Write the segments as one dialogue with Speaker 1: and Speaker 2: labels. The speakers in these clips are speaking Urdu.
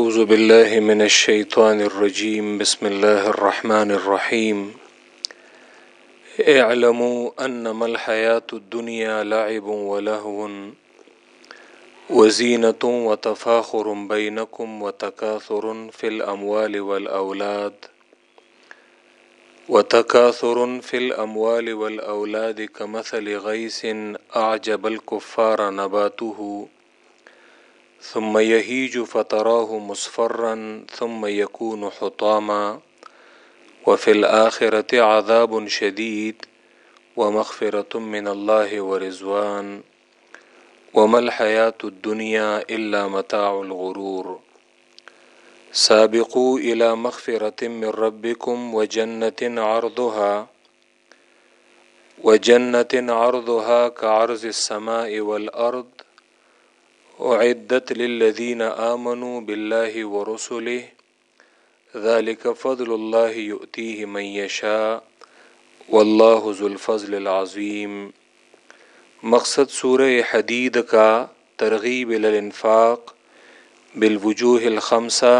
Speaker 1: اعوذ باللہ من الشیطان الرجیم بسم اللہ الرحمن الرحیم اعلموا انما الحیات الدنیا لعب ولہو وزینت وتفاخر بینکم وتکاثر فی الاموال والاولاد وتكاثر في الأموال والأولاد كمثل غيس أعجب الكفار نباته وتكاثر ثم يهيج فتراه مصفرا ثم يكون حطاما وفي الآخرة عذاب شديد ومغفرة من الله ورزوان وما الحياة الدنيا إلا متاع الغرور سابقوا إلى مغفرة من ربكم وجنة عرضها وجنة عرضها كعرض السماء والأرض ورسلہ ذلك فضل اللہ و من یشاء واللہ ذو الفضل العظیم مقصد سورہ حدید کا ترغیب للانفاق بالوجوہ الخمسہ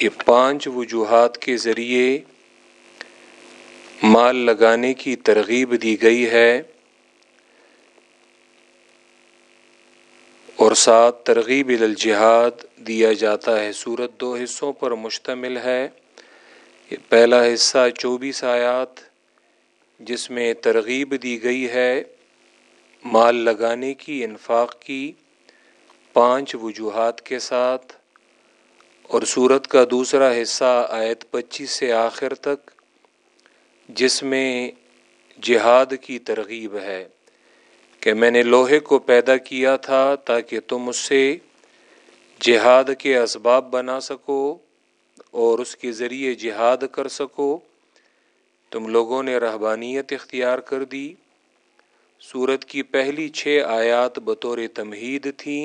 Speaker 1: یہ پانچ وجوہات کے ذریعے مال لگانے کی ترغیب دی گئی ہے اور ساتھ ترغیب الجہاد دیا جاتا ہے صورت دو حصوں پر مشتمل ہے پہلا حصہ چوبیس آیات جس میں ترغیب دی گئی ہے مال لگانے کی انفاق کی پانچ وجوہات کے ساتھ اور صورت کا دوسرا حصہ آیت پچیس سے آخر تک جس میں جہاد کی ترغیب ہے کہ میں نے لوہے کو پیدا کیا تھا تاکہ تم اس سے جہاد کے اسباب بنا سکو اور اس کے ذریعے جہاد کر سکو تم لوگوں نے رہبانیت اختیار کر دی صورت کی پہلی چھ آیات بطور تمہید تھیں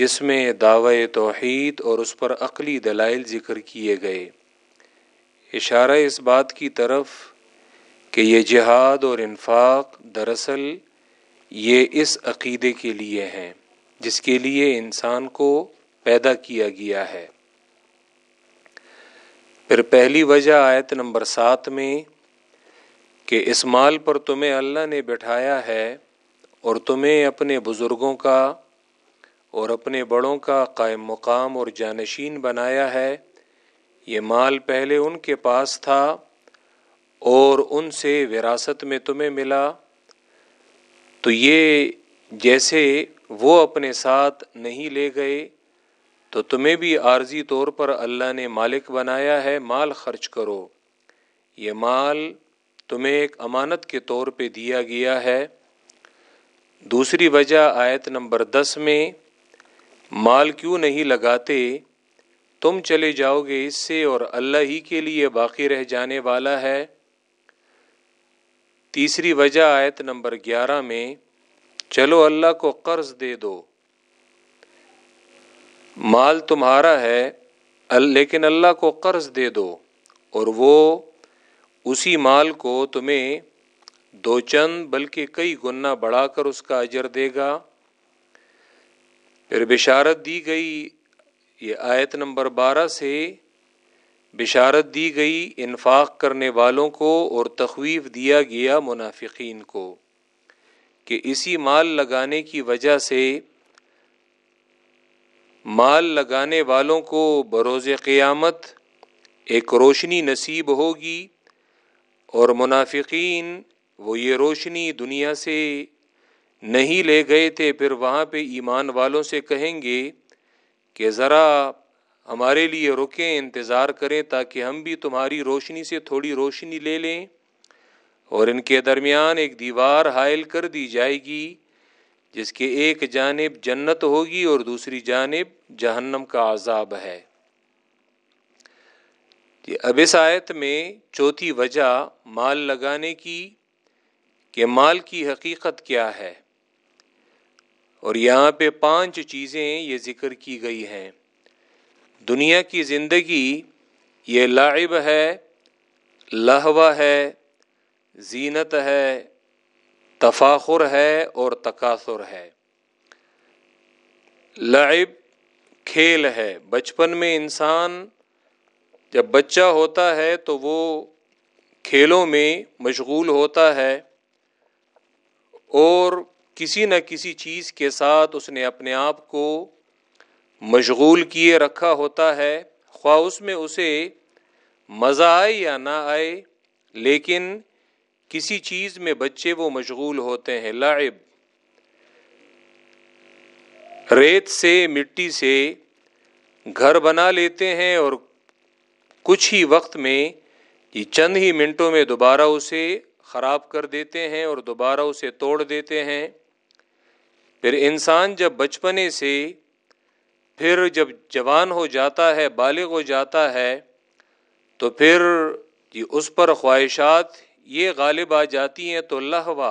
Speaker 1: جس میں دعوی توحید اور اس پر عقلی دلائل ذکر کیے گئے اشارہ اس بات کی طرف کہ یہ جہاد اور انفاق دراصل یہ اس عقیدے کے لیے ہیں جس کے لیے انسان کو پیدا کیا گیا ہے پھر پہلی وجہ آیت نمبر سات میں کہ اس مال پر تمہیں اللہ نے بٹھایا ہے اور تمہیں اپنے بزرگوں کا اور اپنے بڑوں کا قائم مقام اور جانشین بنایا ہے یہ مال پہلے ان کے پاس تھا اور ان سے وراثت میں تمہیں ملا تو یہ جیسے وہ اپنے ساتھ نہیں لے گئے تو تمہیں بھی عارضی طور پر اللہ نے مالک بنایا ہے مال خرچ کرو یہ مال تمہیں ایک امانت کے طور پہ دیا گیا ہے دوسری وجہ آیت نمبر دس میں مال کیوں نہیں لگاتے تم چلے جاؤ گے اس سے اور اللہ ہی کے لیے باقی رہ جانے والا ہے تیسری وجہ آیت نمبر گیارہ میں چلو اللہ کو قرض دے دو مال تمہارا ہے لیکن اللہ کو قرض دے دو اور وہ اسی مال کو تمہیں دو چند بلکہ کئی گنا بڑھا کر اس کا اجر دے گا پھر بشارت دی گئی یہ آیت نمبر بارہ سے بشارت دی گئی انفاق کرنے والوں کو اور تخویف دیا گیا منافقین کو کہ اسی مال لگانے کی وجہ سے مال لگانے والوں کو بروز قیامت ایک روشنی نصیب ہوگی اور منافقین وہ یہ روشنی دنیا سے نہیں لے گئے تھے پھر وہاں پہ ایمان والوں سے کہیں گے کہ ذرا ہمارے لیے رکیں انتظار کریں تاکہ ہم بھی تمہاری روشنی سے تھوڑی روشنی لے لیں اور ان کے درمیان ایک دیوار حائل کر دی جائے گی جس کے ایک جانب جنت ہوگی اور دوسری جانب جہنم کا عذاب ہے اب اس آیت میں چوتھی وجہ مال لگانے کی کہ مال کی حقیقت کیا ہے اور یہاں پہ پانچ چیزیں یہ ذکر کی گئی ہیں دنیا کی زندگی یہ لعب ہے لہوہ ہے زینت ہے تفاخر ہے اور تقاثر ہے لعب کھیل ہے بچپن میں انسان جب بچہ ہوتا ہے تو وہ کھیلوں میں مشغول ہوتا ہے اور کسی نہ کسی چیز کے ساتھ اس نے اپنے آپ کو مشغول کیے رکھا ہوتا ہے خواہ اس میں اسے مزہ آئے یا نہ آئے لیکن کسی چیز میں بچے وہ مشغول ہوتے ہیں لاعب ریت سے مٹی سے گھر بنا لیتے ہیں اور کچھ ہی وقت میں یہ چند ہی منٹوں میں دوبارہ اسے خراب کر دیتے ہیں اور دوبارہ اسے توڑ دیتے ہیں پھر انسان جب بچپنے سے پھر جب جوان ہو جاتا ہے بالغ ہو جاتا ہے تو پھر جی اس پر خواہشات یہ غالب آ جاتی ہیں تو لہوا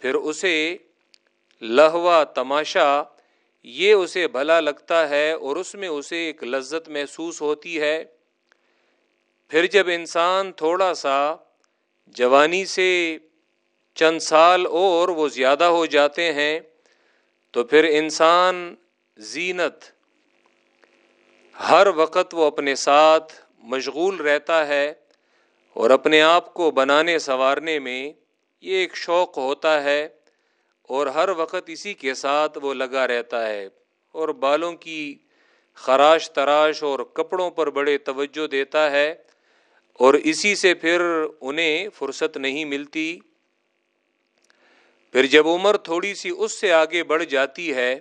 Speaker 1: پھر اسے لہوا تماشا یہ اسے بھلا لگتا ہے اور اس میں اسے ایک لذت محسوس ہوتی ہے پھر جب انسان تھوڑا سا جوانی سے چند سال اور وہ زیادہ ہو جاتے ہیں تو پھر انسان زینت ہر وقت وہ اپنے ساتھ مشغول رہتا ہے اور اپنے آپ کو بنانے سنوارنے میں یہ ایک شوق ہوتا ہے اور ہر وقت اسی کے ساتھ وہ لگا رہتا ہے اور بالوں کی خراش تراش اور کپڑوں پر بڑے توجہ دیتا ہے اور اسی سے پھر انہیں فرصت نہیں ملتی پھر جب عمر تھوڑی سی اس سے آگے بڑھ جاتی ہے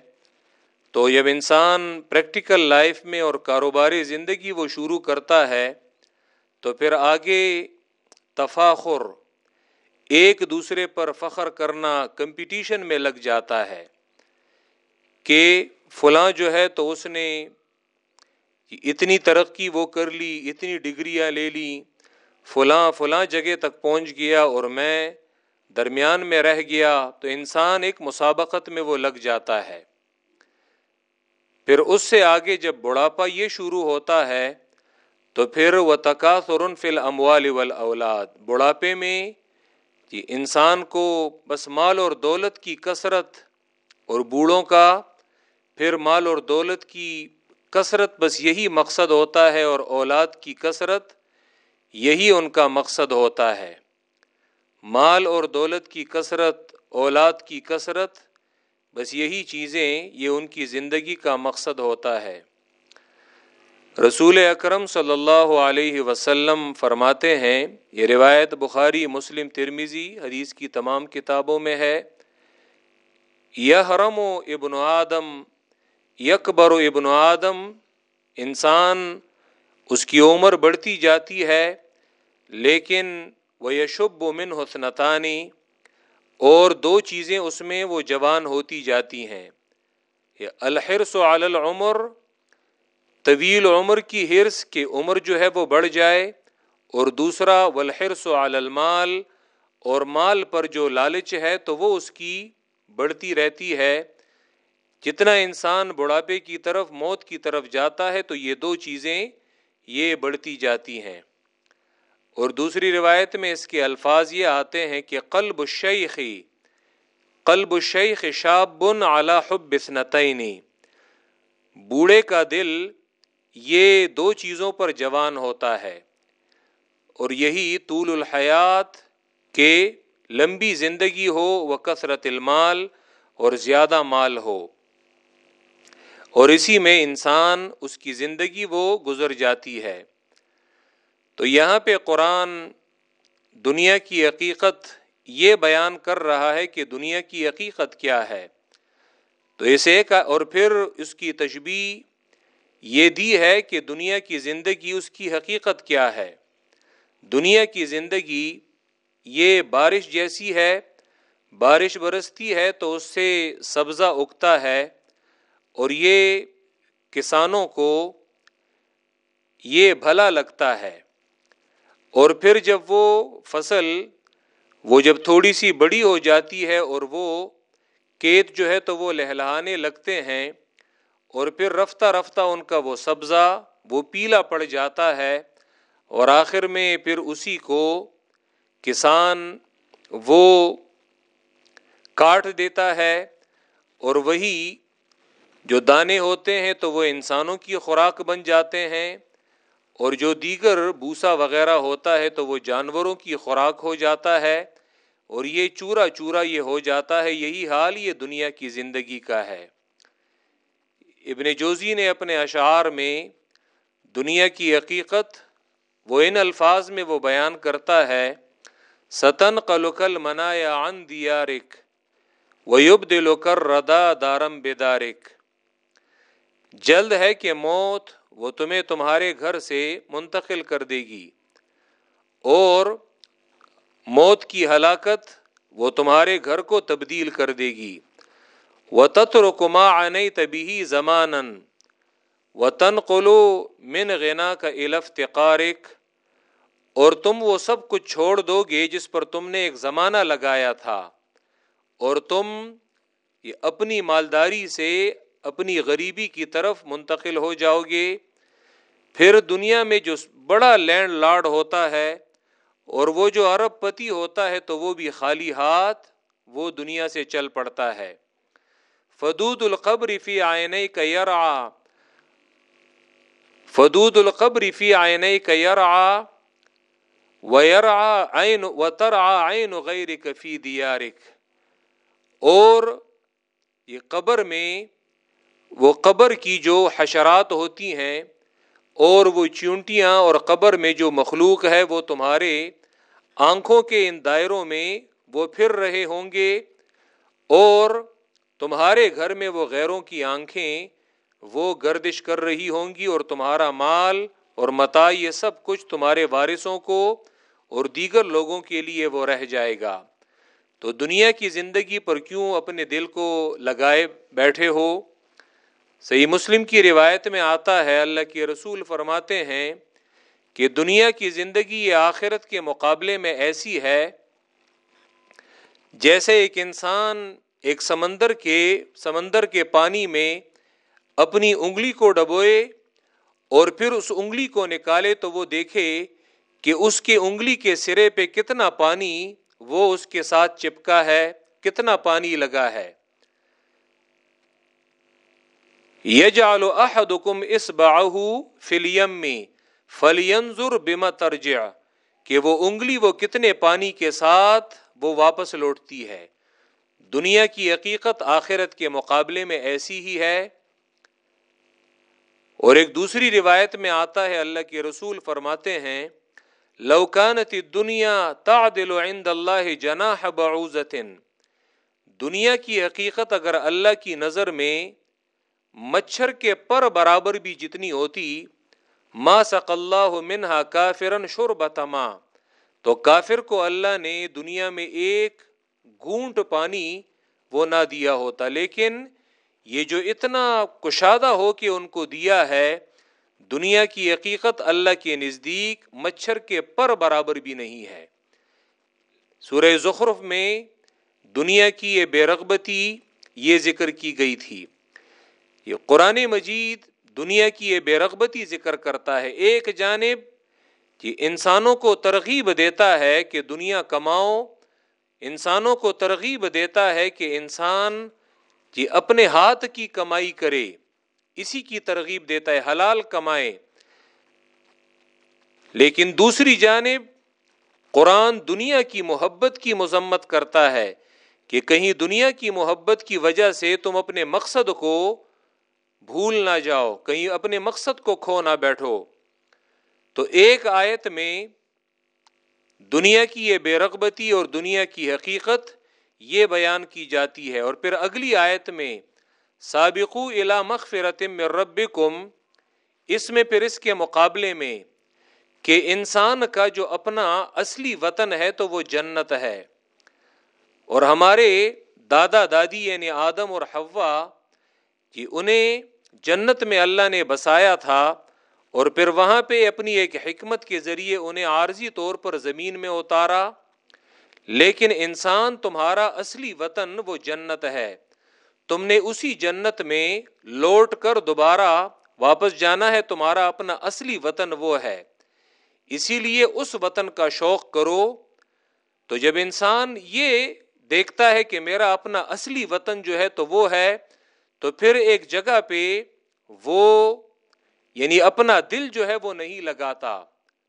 Speaker 1: تو جب انسان پریکٹیکل لائف میں اور کاروباری زندگی وہ شروع کرتا ہے تو پھر آگے تفاخر ایک دوسرے پر فخر کرنا کمپٹیشن میں لگ جاتا ہے کہ فلاں جو ہے تو اس نے اتنی ترقی وہ کر لی اتنی ڈگریاں لے لی فلاں فلاں جگہ تک پہنچ گیا اور میں درمیان میں رہ گیا تو انسان ایک مسابقت میں وہ لگ جاتا ہے پھر اس سے آگے جب بڑھاپا یہ شروع ہوتا ہے تو پھر وہ تقاف اور اموال الموال اولاد بڑھاپے میں جی انسان کو بس مال اور دولت کی کثرت اور بوڑھوں کا پھر مال اور دولت کی کثرت بس یہی مقصد ہوتا ہے اور اولاد کی کثرت یہی ان کا مقصد ہوتا ہے مال اور دولت کی کثرت اولاد کی کثرت بس یہی چیزیں یہ ان کی زندگی کا مقصد ہوتا ہے رسول اکرم صلی اللہ علیہ وسلم فرماتے ہیں یہ روایت بخاری مسلم ترمیزی حدیث کی تمام کتابوں میں ہے یہ حرم و ابن آدم یکبر و ابن آدم انسان اس کی عمر بڑھتی جاتی ہے لیکن وہ یشب و من حسنتانی اور دو چیزیں اس میں وہ جوان ہوتی جاتی ہیں یا الحرس و عال العمر طویل عمر کی حرص کہ عمر جو ہے وہ بڑھ جائے اور دوسرا ولحرس و المال اور مال پر جو لالچ ہے تو وہ اس کی بڑھتی رہتی ہے جتنا انسان بڑھاپے کی طرف موت کی طرف جاتا ہے تو یہ دو چیزیں یہ بڑھتی جاتی ہیں اور دوسری روایت میں اس کے الفاظ یہ آتے ہیں کہ قلب شیخی قلب الشیخ شیخ شابن اعلیٰ حب بسنتعینی بوڑھے کا دل یہ دو چیزوں پر جوان ہوتا ہے اور یہی طول الحیات کہ لمبی زندگی ہو و کثرت المال اور زیادہ مال ہو اور اسی میں انسان اس کی زندگی وہ گزر جاتی ہے تو یہاں پہ قرآن دنیا کی حقیقت یہ بیان کر رہا ہے کہ دنیا کی حقیقت کیا ہے تو اس ایک اور پھر اس کی تجبی یہ دی ہے کہ دنیا کی زندگی اس کی حقیقت کیا ہے دنیا کی زندگی یہ بارش جیسی ہے بارش برستی ہے تو اس سے سبزہ اگتا ہے اور یہ کسانوں کو یہ بھلا لگتا ہے اور پھر جب وہ فصل وہ جب تھوڑی سی بڑی ہو جاتی ہے اور وہ کیت جو ہے تو وہ لہلانے لگتے ہیں اور پھر رفتہ رفتہ ان کا وہ سبزہ وہ پیلا پڑ جاتا ہے اور آخر میں پھر اسی کو کسان وہ کاٹ دیتا ہے اور وہی جو دانے ہوتے ہیں تو وہ انسانوں کی خوراک بن جاتے ہیں اور جو دیگر بوسا وغیرہ ہوتا ہے تو وہ جانوروں کی خوراک ہو جاتا ہے اور یہ چورا چورا یہ ہو جاتا ہے یہی حال یہ دنیا کی زندگی کا ہے ابن جوزی نے اپنے اشعار میں دنیا کی حقیقت وہ ان الفاظ میں وہ بیان کرتا ہے ستن قلقل منا یا ان دیا ویب دلو کر ردا دارم بیدارک جلد ہے کہ موت وہ تمہیں تمہارے گھر سے منتقل کر دے گی اور موت کی ہلاکت وہ تمہارے گھر کو تبدیل کر دے گی و رکما عن طبی زماناً و کو لو من غنا کا لفتقارک اور تم وہ سب کچھ چھوڑ دو گے جس پر تم نے ایک زمانہ لگایا تھا اور تم یہ اپنی مالداری سے اپنی غریبی کی طرف منتقل ہو جاؤ گے پھر دنیا میں جو بڑا لینڈ لارڈ ہوتا ہے اور وہ جو عرب پتی ہوتا ہے تو وہ بھی خالی ہاتھ وہ دنیا سے چل پڑتا ہے فدود القبر فی آئین قیر آ فدود القبر فی آئین قیر آ ویر آئین وطر آئین و غیر کفی دیارک اور یہ قبر میں وہ قبر کی جو حشرات ہوتی ہیں اور وہ چونٹیاں اور قبر میں جو مخلوق ہے وہ تمہارے آنکھوں کے ان دائروں میں وہ پھر رہے ہوں گے اور تمہارے گھر میں وہ غیروں کی آنکھیں وہ گردش کر رہی ہوں گی اور تمہارا مال اور متا یہ سب کچھ تمہارے وارثوں کو اور دیگر لوگوں کے لیے وہ رہ جائے گا تو دنیا کی زندگی پر کیوں اپنے دل کو لگائے بیٹھے ہو صحیح مسلم کی روایت میں آتا ہے اللہ کے رسول فرماتے ہیں کہ دنیا کی زندگی یہ آخرت کے مقابلے میں ایسی ہے جیسے ایک انسان ایک سمندر کے سمندر کے پانی میں اپنی انگلی کو ڈبوئے اور پھر اس انگلی کو نکالے تو وہ دیکھے کہ اس کے انگلی کے سرے پہ کتنا پانی وہ اس کے ساتھ چپکا ہے کتنا پانی لگا ہے الیم اس باہو فلیم میں وہ انگلی وہ کتنے پانی کے ساتھ وہ واپس لوٹتی ہے دنیا کی حقیقت آخرت کے مقابلے میں ایسی ہی ہے اور ایک دوسری روایت میں آتا ہے اللہ کے رسول فرماتے ہیں لوکانتی دنیا تا دل اللہ ہے برجن دنیا کی حقیقت اگر اللہ کی نظر میں مچھر کے پر برابر بھی جتنی ہوتی ما سق اللہ منہا کافرن شربت بتما تو کافر کو اللہ نے دنیا میں ایک گونٹ پانی وہ نہ دیا ہوتا لیکن یہ جو اتنا کشادہ ہو کے ان کو دیا ہے دنیا کی حقیقت اللہ کے نزدیک مچھر کے پر برابر بھی نہیں ہے سورہ زخرف میں دنیا کی یہ بے رغبتی یہ ذکر کی گئی تھی یہ قرآن مجید دنیا کی یہ بے رغبتی ذکر کرتا ہے ایک جانب کہ انسانوں کو ترغیب دیتا ہے کہ دنیا کماؤ انسانوں کو ترغیب دیتا ہے کہ انسان جی اپنے ہاتھ کی کمائی کرے اسی کی ترغیب دیتا ہے حلال کمائے لیکن دوسری جانب قرآن دنیا کی محبت کی مذمت کرتا ہے کہ کہیں دنیا کی محبت کی وجہ سے تم اپنے مقصد کو بھول نہ جاؤ کہیں اپنے مقصد کو کھو نہ بیٹھو تو ایک آیت میں دنیا کی یہ بے رغبتی اور دنیا کی حقیقت یہ بیان کی جاتی ہے اور پھر اگلی آیت میں سابق الا علا مخف ربکم رب کم اس میں پھر اس کے مقابلے میں کہ انسان کا جو اپنا اصلی وطن ہے تو وہ جنت ہے اور ہمارے دادا دادی یعنی آدم اور ہوا کہ انہیں جنت میں اللہ نے بسایا تھا اور پھر وہاں پہ اپنی ایک حکمت کے ذریعے انہیں عارضی طور پر زمین میں اتارا لیکن انسان تمہارا اصلی وطن وہ جنت ہے تم نے اسی جنت میں لوٹ کر دوبارہ واپس جانا ہے تمہارا اپنا اصلی وطن وہ ہے اسی لیے اس وطن کا شوق کرو تو جب انسان یہ دیکھتا ہے کہ میرا اپنا اصلی وطن جو ہے تو وہ ہے تو پھر ایک جگہ پہ وہ یعنی اپنا دل جو ہے وہ نہیں لگاتا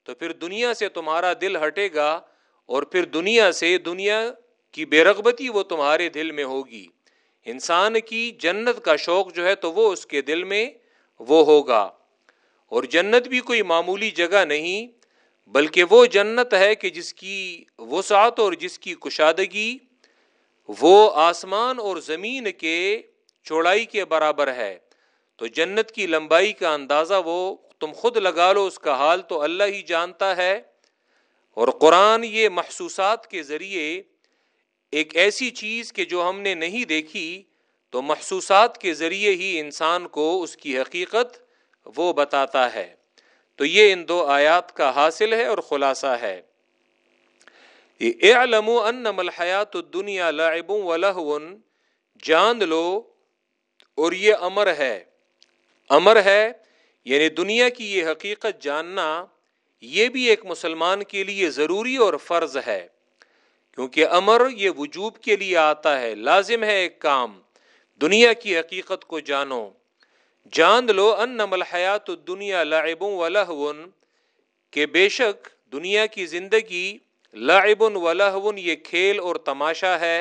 Speaker 1: تو پھر دنیا سے تمہارا دل ہٹے گا اور پھر دنیا سے دنیا کی بے رغبتی وہ تمہارے دل میں ہوگی انسان کی جنت کا شوق جو ہے تو وہ اس کے دل میں وہ ہوگا اور جنت بھی کوئی معمولی جگہ نہیں بلکہ وہ جنت ہے کہ جس کی وسعت اور جس کی کشادگی وہ آسمان اور زمین کے چوڑائی کے برابر ہے تو جنت کی لمبائی کا اندازہ وہ تم خود لگا لو اس کا حال تو اللہ ہی جانتا ہے اور قرآن یہ محسوسات کے ذریعے ایک ایسی چیز کہ جو ہم نے نہیں دیکھی تو محسوسات کے ذریعے ہی انسان کو اس کی حقیقت وہ بتاتا ہے تو یہ ان دو آیات کا حاصل ہے اور خلاصہ ہے اے لمو ان نمل حیات دنیا لائبوں جان لو اور یہ امر ہے امر ہے یعنی دنیا کی یہ حقیقت جاننا یہ بھی ایک مسلمان کے لیے ضروری اور فرض ہے کیونکہ امر یہ وجوب کے لیے آتا ہے لازم ہے ایک کام دنیا کی حقیقت کو جانو جان لو ان نمل حیات دنیا لا و لہون کہ بے شک دنیا کی زندگی و لہون یہ کھیل اور تماشا ہے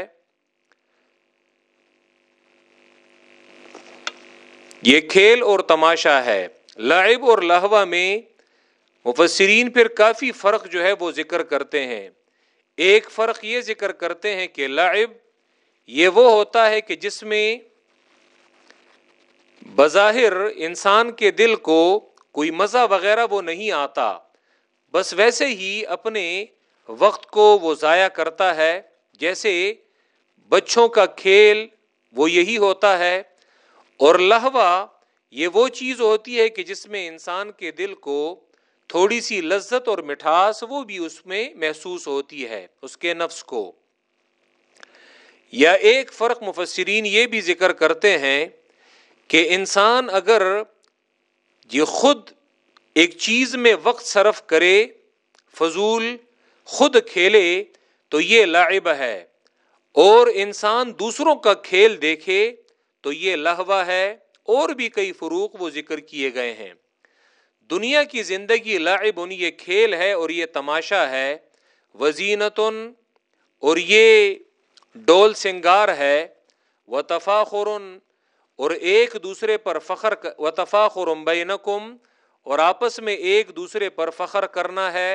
Speaker 1: یہ کھیل اور تماشا ہے لعب اور لہوہ میں مفسرین پھر کافی فرق جو ہے وہ ذکر کرتے ہیں ایک فرق یہ ذکر کرتے ہیں کہ لعب یہ وہ ہوتا ہے کہ جس میں بظاہر انسان کے دل کو کوئی مزہ وغیرہ وہ نہیں آتا بس ویسے ہی اپنے وقت کو وہ ضائع کرتا ہے جیسے بچوں کا کھیل وہ یہی ہوتا ہے اور لہوا یہ وہ چیز ہوتی ہے کہ جس میں انسان کے دل کو تھوڑی سی لذت اور مٹھاس وہ بھی اس میں محسوس ہوتی ہے اس کے نفس کو یا ایک فرق مفسرین یہ بھی ذکر کرتے ہیں کہ انسان اگر یہ خود ایک چیز میں وقت صرف کرے فضول خود کھیلے تو یہ لعب ہے اور انسان دوسروں کا کھیل دیکھے تو یہ لہوا ہے اور بھی کئی فروق وہ ذکر کیے گئے ہیں دنیا کی زندگی لعب یہ کھیل ہے اور یہ تماشا ہے اور یہ ڈول سنگار ہے اور ایک دوسرے پر فخر و تفاخر بین اور آپس میں ایک دوسرے پر فخر کرنا ہے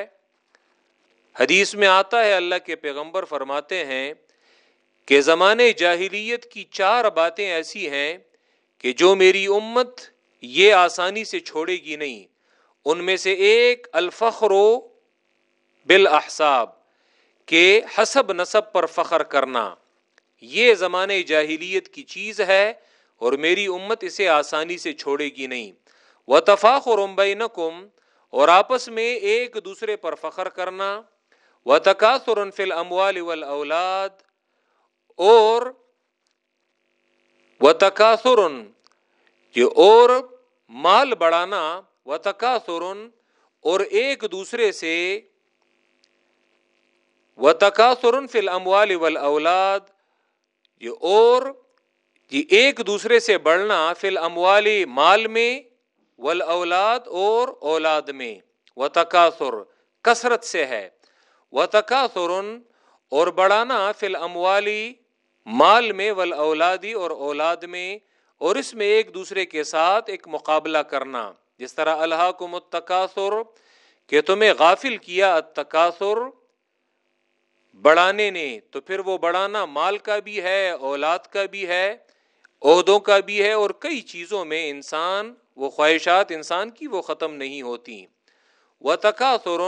Speaker 1: حدیث میں آتا ہے اللہ کے پیغمبر فرماتے ہیں کہ زمانے جاہلیت کی چار باتیں ایسی ہیں کہ جو میری امت یہ آسانی سے چھوڑے گی نہیں ان میں سے ایک الفخر و کہ حسب نصب پر فخر کرنا یہ زمانے جاہلیت کی چیز ہے اور میری امت اسے آسانی سے چھوڑے گی نہیں و تفاق اور اور آپس میں ایک دوسرے پر فخر کرنا و تقاصر فل اموال اولاد و تقاصر یہ اور مال بڑھانا و تقاصر اور ایک دوسرے سے و تقاصر فی المالی اولاد یہ اور یہ ایک دوسرے سے بڑھنا فی ال مال میں ول اولاد اور اولاد میں و تقاصر کثرت سے ہے و تقاصر اور بڑھانا فی الم مال میں ول اولادی اور اولاد میں اور اس میں ایک دوسرے کے ساتھ ایک مقابلہ کرنا جس طرح اللہ کو متقاصر کہ تمہیں غافل کیا تقاسر بڑھانے نے تو پھر وہ بڑھانا مال کا بھی ہے اولاد کا بھی ہے عہدوں کا بھی ہے اور کئی چیزوں میں انسان وہ خواہشات انسان کی وہ ختم نہیں ہوتی وہ تقاصر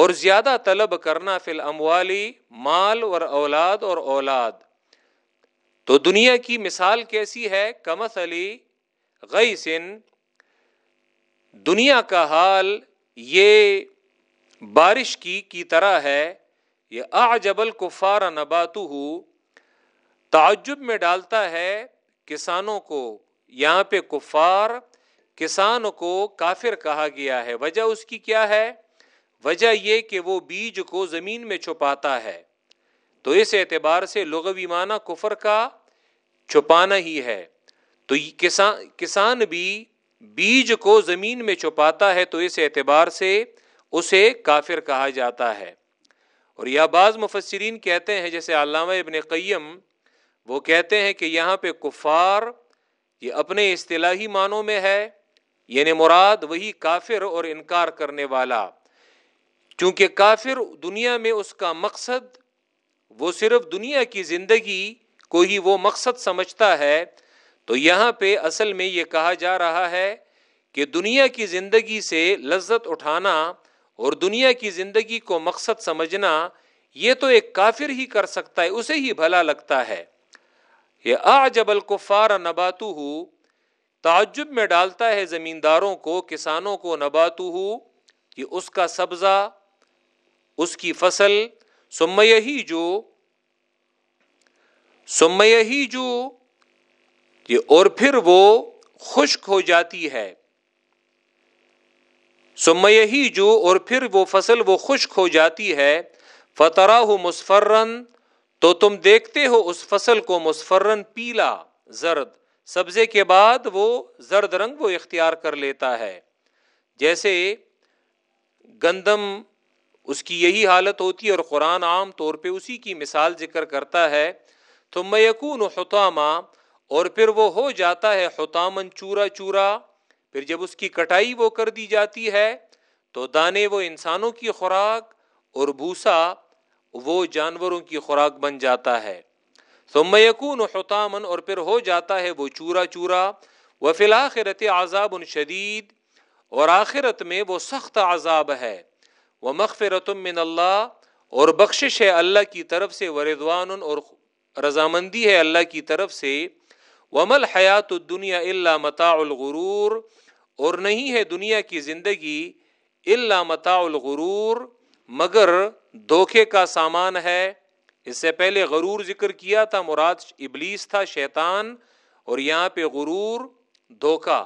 Speaker 1: اور زیادہ طلب کرنا فی الاموالی مال اور اولاد اور اولاد تو دنیا کی مثال کیسی ہے کمس علی غی سن دنیا کا حال یہ بارش کی کی طرح ہے یہ آ جب کفار نہ ہو تعجب میں ڈالتا ہے کسانوں کو یہاں پہ کفار کسان کو کافر کہا گیا ہے وجہ اس کی کیا ہے وجہ یہ کہ وہ بیج کو زمین میں چھپاتا ہے تو اس اعتبار سے لغوی معنی کفر کا چھپانا ہی ہے تو کسان کسان بھی بیج کو زمین میں چھپاتا ہے تو اس اعتبار سے اسے کافر کہا جاتا ہے اور یا بعض مفسرین کہتے ہیں جیسے علامہ ابن قیم وہ کہتے ہیں کہ یہاں پہ کفار یہ اپنے اصطلاحی معنوں میں ہے یعنی مراد وہی کافر اور انکار کرنے والا چونکہ کافر دنیا میں اس کا مقصد وہ صرف دنیا کی زندگی کو ہی وہ مقصد سمجھتا ہے تو یہاں پہ اصل میں یہ کہا جا رہا ہے کہ دنیا کی زندگی سے لذت اٹھانا اور دنیا کی زندگی کو مقصد سمجھنا یہ تو ایک کافر ہی کر سکتا ہے اسے ہی بھلا لگتا ہے یہ آ جب الکفار نباتو ہو تعجب میں ڈالتا ہے زمینداروں کو کسانوں کو نباتو ہو کہ اس کا سبزہ اس کی فصل سمئی جو یہی جو اور پھر وہ خشک ہو جاتی ہے یہی جو اور پھر وہ فصل وہ خشک ہو جاتی ہے فترا ہو مسفرن تو تم دیکھتے ہو اس فصل کو مسفرن پیلا زرد سبزے کے بعد وہ زرد رنگ وہ اختیار کر لیتا ہے جیسے گندم اس کی یہی حالت ہوتی ہے اور قرآن عام طور پہ اسی کی مثال ذکر کرتا ہے تو میکون حتامہ اور پھر وہ ہو جاتا ہے حتامن چورا چورا پھر جب اس کی کٹائی وہ کر دی جاتی ہے تو دانے وہ انسانوں کی خوراک اور بھوسا وہ جانوروں کی خوراک بن جاتا ہے ثم و حتامن اور پھر ہو جاتا ہے وہ چورا چورا وہ فلاخرت عذاب شدید اور آخرت میں وہ سخت عذاب ہے و مقف من اللہ اور بخشش ہے اللہ کی طرف سے وردوان اور رضامندی ہے اللہ کی طرف سے ومل حیات الدنیا دنیا اللہ الغرور اور نہیں ہے دنیا کی زندگی اللہ متاع الغرور مگر دھوکے کا سامان ہے اس سے پہلے غرور ذکر کیا تھا مراد ابلیس تھا شیطان اور یہاں پہ غرور دھوکہ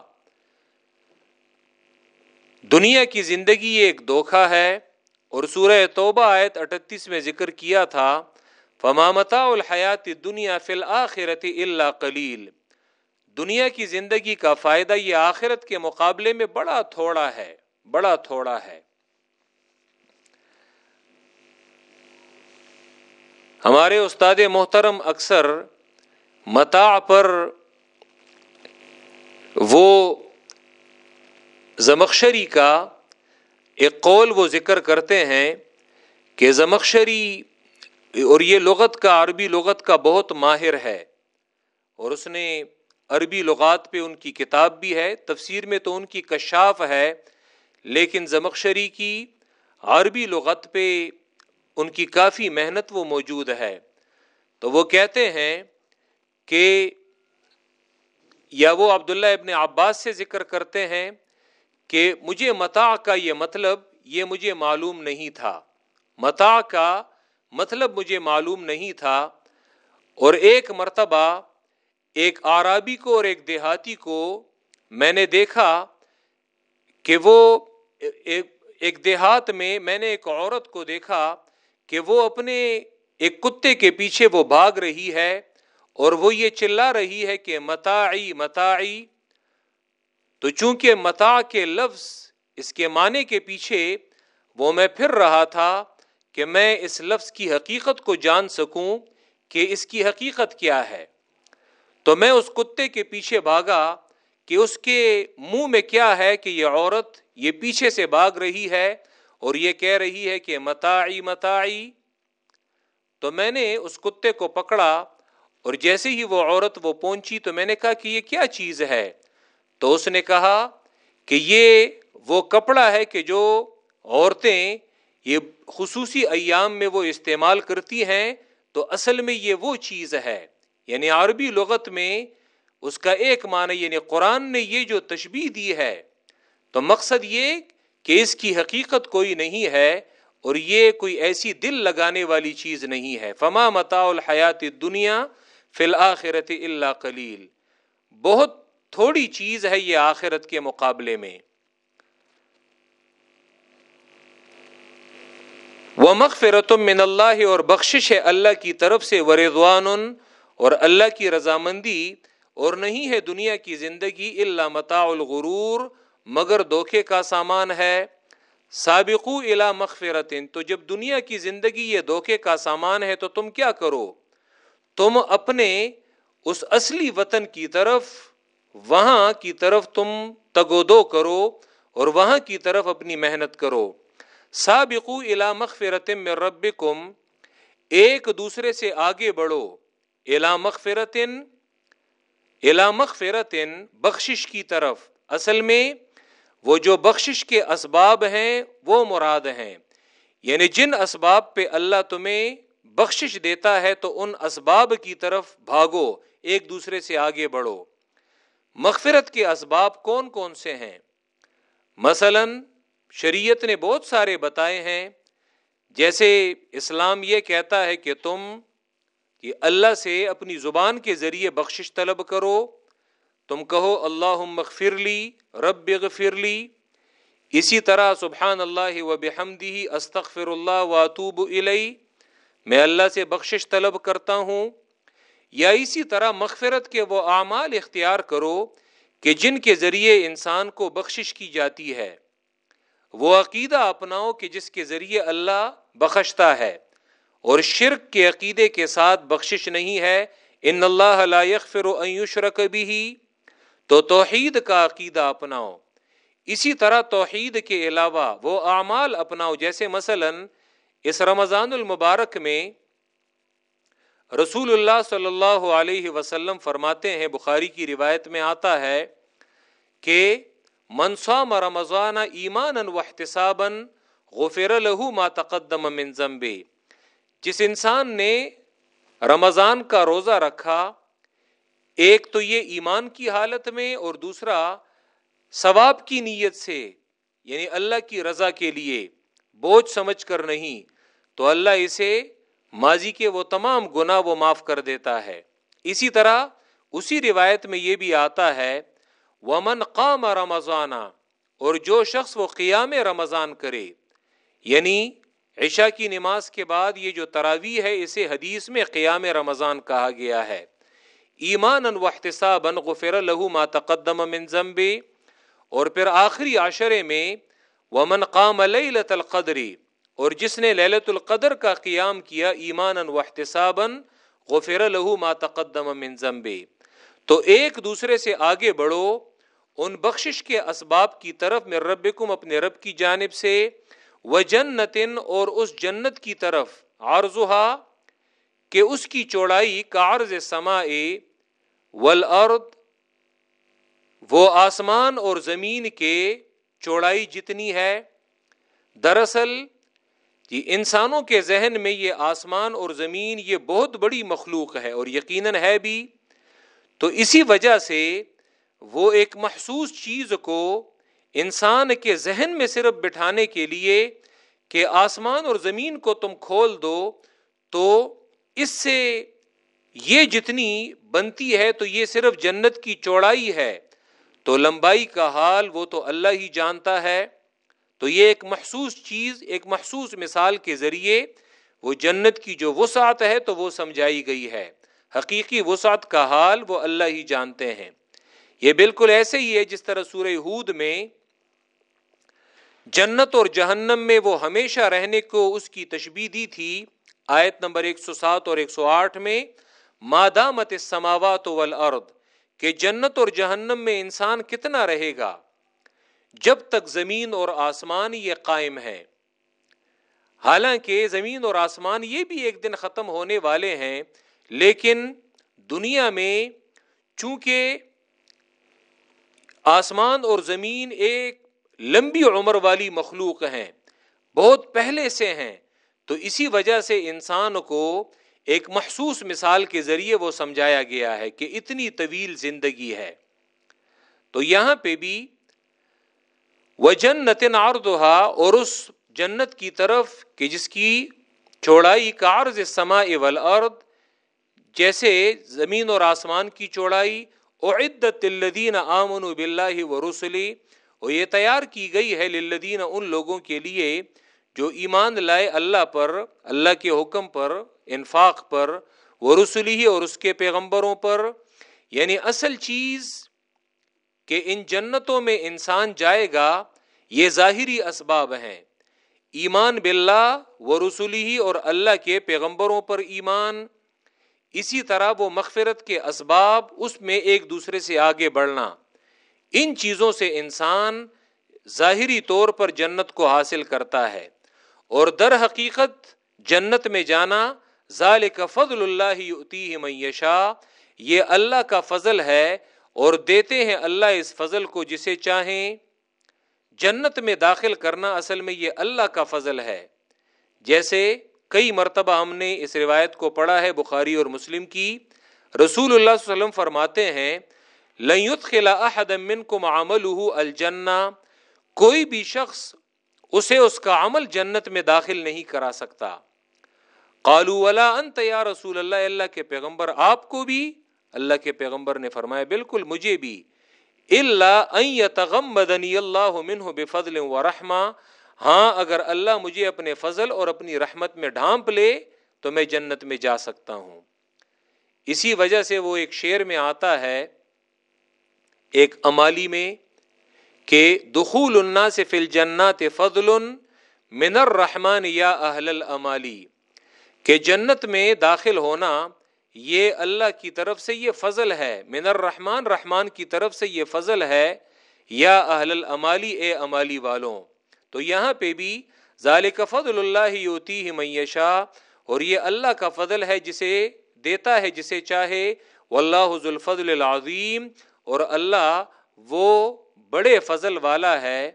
Speaker 1: دنیا کی زندگی ایک دھوکا ہے اور سورہ توبہ آیت اٹتیس میں ذکر کیا تھا فمامتا الحیات دنیا آخرت اللہ کلیل دنیا کی زندگی کا فائدہ یہ آخرت کے مقابلے میں بڑا بڑا تھوڑا تھوڑا ہے ہے ہمارے استاد محترم اکثر متاع پر وہ زمخشری کا ایک قول وہ ذکر کرتے ہیں کہ زمخشری اور یہ لغت کا عربی لغت کا بہت ماہر ہے اور اس نے عربی لغات پہ ان کی کتاب بھی ہے تفسیر میں تو ان کی کشاف ہے لیکن زمخشری کی عربی لغت پہ ان کی کافی محنت وہ موجود ہے تو وہ کہتے ہیں کہ یا وہ عبداللہ ابن عباس سے ذکر کرتے ہیں کہ مجھے متاع کا یہ مطلب یہ مجھے معلوم نہیں تھا متا کا مطلب مجھے معلوم نہیں تھا اور ایک مرتبہ ایک عربی کو اور ایک دیہاتی کو میں نے دیکھا کہ وہ ایک دیہات میں میں نے ایک عورت کو دیکھا کہ وہ اپنے ایک کتے کے پیچھے وہ بھاگ رہی ہے اور وہ یہ چلا رہی ہے کہ متا متاعی متا تو چونکہ متا کے لفظ اس کے معنی کے پیچھے وہ میں پھر رہا تھا کہ میں اس لفظ کی حقیقت کو جان سکوں کہ اس کی حقیقت کیا ہے تو میں اس کتے کے پیچھے بھاگا کہ اس کے منہ میں کیا ہے کہ یہ عورت یہ پیچھے سے بھاگ رہی ہے اور یہ کہہ رہی ہے کہ متاعی متاعی تو میں نے اس کتے کو پکڑا اور جیسے ہی وہ عورت وہ پہنچی تو میں نے کہا کہ یہ کیا چیز ہے تو اس نے کہا کہ یہ وہ کپڑا ہے کہ جو عورتیں یہ خصوصی ایام میں وہ استعمال کرتی ہیں تو اصل میں یہ وہ چیز ہے یعنی عربی لغت میں اس کا ایک معنی یعنی قرآن نے یہ جو تشبیح دی ہے تو مقصد یہ کہ اس کی حقیقت کوئی نہیں ہے اور یہ کوئی ایسی دل لگانے والی چیز نہیں ہے فما متا الحیات دنیا فی الآخرت اللہ کلیل بہت تھوڑی چیز ہے یہ آخرت کے مقابلے میں وہ مغفرت من اللہ اور بخشش ہے اللہ کی طرف سے اور اللہ کی رضامندی اور نہیں ہے دنیا کی زندگی اللہ متاع الغرور مگر دھوکے کا سامان ہے سابقو الا مغفرت تو جب دنیا کی زندگی یہ دھوکے کا سامان ہے تو تم کیا کرو تم اپنے اس اصلی وطن کی طرف وہاں کی طرف تم تگودو کرو اور وہاں کی طرف اپنی محنت کرو سابقو مغفرت من رب ایک دوسرے سے آگے بڑھو مغفرت بخشش کی طرف اصل میں وہ جو بخشش کے اسباب ہیں وہ مراد ہیں یعنی جن اسباب پہ اللہ تمہیں بخشش دیتا ہے تو ان اسباب کی طرف بھاگو ایک دوسرے سے آگے بڑھو مغفرت کے اسباب کون کون سے ہیں مثلا شریعت نے بہت سارے بتائے ہیں جیسے اسلام یہ کہتا ہے کہ تم کہ اللہ سے اپنی زبان کے ذریعے بخشش طلب کرو تم کہو اللہ مغفر لی رب غفر لی اسی طرح سبحان اللہ و بحمدی استغفر اللہ واتوب علیہ میں اللہ سے بخشش طلب کرتا ہوں یا اسی طرح مغفرت کے وہ اعمال اختیار کرو کہ جن کے ذریعے انسان کو بخشش کی جاتی ہے وہ عقیدہ اپناؤ کہ جس کے ذریعے اللہ بخشتا ہے اور شرک کے عقیدے کے ساتھ بخشش نہیں ہے ان اللہ لا ان يشرك به تو توحید کا عقیدہ اپناؤ اسی طرح توحید کے علاوہ وہ اعمال اپناؤ جیسے مثلا اس رمضان المبارک میں رسول اللہ صلی اللہ علیہ وسلم فرماتے ہیں بخاری کی روایت میں آتا ہے کہ منصام رمضان ایمان احتساب غفر من ماتدمبے جس انسان نے رمضان کا روزہ رکھا ایک تو یہ ایمان کی حالت میں اور دوسرا ثواب کی نیت سے یعنی اللہ کی رضا کے لیے بوجھ سمجھ کر نہیں تو اللہ اسے ماضی کے وہ تمام گنا وہ معاف کر دیتا ہے اسی طرح اسی روایت میں یہ بھی آتا ہے ومن قام رمضان اور جو شخص وہ قیام رمضان کرے یعنی عشاء کی نماز کے بعد یہ جو تراوی ہے اسے حدیث میں قیام رمضان کہا گیا ہے ایمان الوحت بن غفر لہو ماتدمبے اور پھر آخری عشرے میں ومن قام قام تل القدری اور جس نے للت القدر کا قیام کیا ایمان غفر لہو ماتمے تو ایک دوسرے سے آگے بڑھو ان بخشش کے اسباب کی طرف میں رب اپنے کی جانب سے جنتن اور اس جنت کی طرف آرزوہا کہ اس کی چوڑائی کارز سما ول وہ آسمان اور زمین کے چوڑائی جتنی ہے دراصل جی انسانوں کے ذہن میں یہ آسمان اور زمین یہ بہت بڑی مخلوق ہے اور یقیناً ہے بھی تو اسی وجہ سے وہ ایک محسوس چیز کو انسان کے ذہن میں صرف بٹھانے کے لیے کہ آسمان اور زمین کو تم کھول دو تو اس سے یہ جتنی بنتی ہے تو یہ صرف جنت کی چوڑائی ہے تو لمبائی کا حال وہ تو اللہ ہی جانتا ہے تو یہ ایک محسوس چیز ایک محسوس مثال کے ذریعے وہ جنت کی جو وسعت ہے تو وہ سمجھائی گئی ہے حقیقی وسعت کا حال وہ اللہ ہی جانتے ہیں یہ بالکل ایسے ہی ہے جس طرح سورہ ہود میں جنت اور جہنم میں وہ ہمیشہ رہنے کو اس کی تشبیح دی تھی آیت نمبر ایک سو سات اور ایک سو آٹھ میں مادامت السماوات والارض کہ جنت اور جہنم میں انسان کتنا رہے گا جب تک زمین اور آسمان یہ قائم ہے حالانکہ زمین اور آسمان یہ بھی ایک دن ختم ہونے والے ہیں لیکن دنیا میں چونکہ آسمان اور زمین ایک لمبی عمر والی مخلوق ہیں بہت پہلے سے ہیں تو اسی وجہ سے انسان کو ایک محسوس مثال کے ذریعے وہ سمجھایا گیا ہے کہ اتنی طویل زندگی ہے تو یہاں پہ بھی وہ جنت نار دوہا اور اس جنت کی طرف کہ جس کی چوڑائی کا عرض سما اول جیسے زمین اور آسمان کی چوڑائی اعدت آمن آمنوا باللہ ورسلی اور یہ تیار کی گئی ہے للدین ان لوگوں کے لیے جو ایمان لائے اللہ پر اللہ کے حکم پر انفاق پر ورسلی اور اس کے پیغمبروں پر یعنی اصل چیز کہ ان جنتوں میں انسان جائے گا یہ ظاہری اسباب ہیں ایمان و رسولی ہی اور اللہ کے پیغمبروں پر ایمان اسی طرح وہ مغفرت کے اسباب اس میں ایک دوسرے سے آگے بڑھنا ان چیزوں سے انسان ظاہری طور پر جنت کو حاصل کرتا ہے اور در حقیقت جنت میں جانا ذالک فضل اللہ من یشا یہ اللہ کا فضل ہے اور دیتے ہیں اللہ اس فضل کو جسے چاہیں جنت میں داخل کرنا اصل میں یہ اللہ کا فضل ہے جیسے کئی مرتبہ ہم نے اس روایت کو پڑھا ہے بخاری اور مسلم کی رسول اللہ صلی اللہ علیہ وسلم فرماتے ہیں خلا کو معمل الجنا کوئی بھی شخص اسے اس کا عمل جنت میں داخل نہیں کرا سکتا کالو انت یا رسول اللہ اللہ کے پیغمبر آپ کو بھی اللہ کے پیغمبر نے فرمایا بالکل مجھے بھی اللہ تغم بدنی اللہ منہ بے فضل و رحمہ ہاں اگر اللہ مجھے اپنے فضل اور اپنی رحمت میں ڈھانپ لے تو میں جنت میں جا سکتا ہوں اسی وجہ سے وہ ایک شعر میں آتا ہے ایک امالی میں کہ دخول النا سے فل جنات فضل من الرحمن یا اہل الامالی کہ جنت میں داخل ہونا یہ اللہ کی طرف سے یہ فضل ہے من الرحمن رحمان کی طرف سے یہ فضل ہے یا اہل الامالی اے امالی والوں تو یہاں پہ بھی ذالک فضل اللہ یوتی میشا اور یہ اللہ کا فضل ہے جسے دیتا ہے جسے چاہے واللہ ذو الفضل العظیم اور اللہ وہ بڑے فضل والا ہے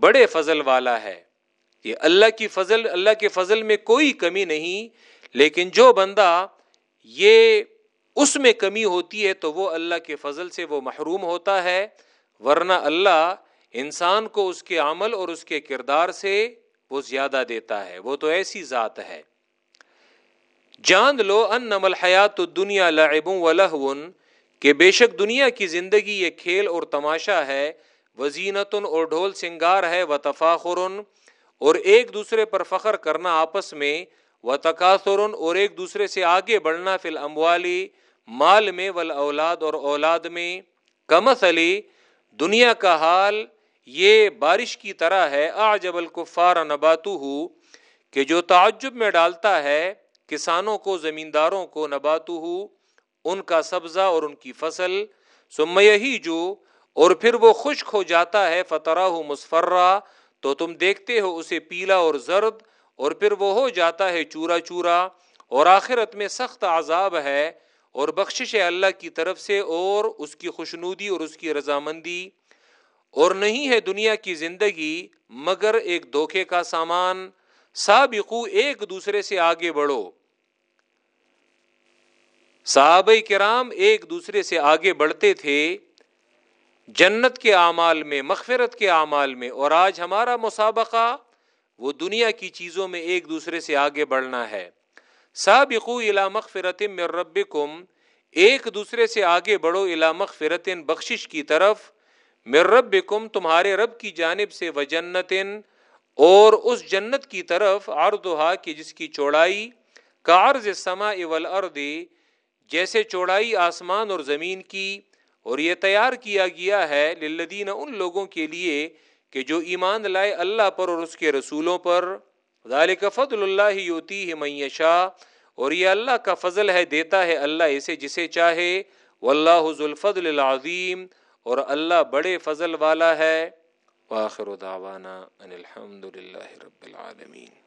Speaker 1: بڑے فضل والا ہے یہ اللہ کی فضل اللہ کے فضل میں کوئی کمی نہیں لیکن جو بندہ یہ اس میں کمی ہوتی ہے تو وہ اللہ کے فضل سے وہ محروم ہوتا ہے ورنہ اللہ انسان کو اس کے عمل اور اس کے کردار سے وہ زیادہ دیتا ہے وہ تو ایسی ذات ہے جان لو ان نمل حیات دنیا لعبوں و لہن کہ بے شک دنیا کی زندگی یہ کھیل اور تماشا ہے وزینتن اور ڈھول سنگار ہے و تفاخر اور ایک دوسرے پر فخر کرنا آپس میں و تقاصر اور ایک دوسرے سے آگے بڑھنا فی اولاد اور اولاد میں کمس علی دنیا کا حال یہ بارش کی طرح ہے الکفار نباتو ہو کہ جو تعجب میں ڈالتا ہے کسانوں کو زمینداروں کو نباتو ہو ان کا سبزہ اور ان کی فصل سمی جو اور پھر وہ خشک ہو جاتا ہے فترا مسفرہ تو تم دیکھتے ہو اسے پیلا اور زرد اور پھر وہ ہو جاتا ہے چورا چورا اور آخرت میں سخت عذاب ہے اور بخشش ہے اللہ کی طرف سے اور اس کی خوشنودی اور اس کی رضامندی اور نہیں ہے دنیا کی زندگی مگر ایک دھوکے کا سامان سابقو ایک دوسرے سے آگے بڑھو صحاب کرام ایک دوسرے سے آگے بڑھتے تھے جنت کے اعمال میں مغفرت کے اعمال میں اور آج ہمارا مسابقہ وہ دنیا کی چیزوں میں ایک دوسرے سے آگے بڑھنا ہے سابقو الى مغفرت من ربکم ایک دوسرے سے آگے بڑھو الى مغفرت بخشش کی طرف من ربکم تمہارے رب کی جانب سے وجنت اور اس جنت کی طرف عرضوہا کی جس کی چوڑائی کا عرض سماع والارد جیسے چوڑائی آسمان اور زمین کی اور یہ تیار کیا گیا ہے للدین ان لوگوں کے لیے کہ جو ایمان لائے اللہ پر اور اس کے رسولوں پر فضل اللہ ہی ہوتی ہے معیشا اور یہ اللہ کا فضل ہے دیتا ہے اللہ اسے جسے چاہے واللہ اللہ حضول العظیم اور اللہ بڑے فضل والا ہے واخر الحمد للہ رب العالمین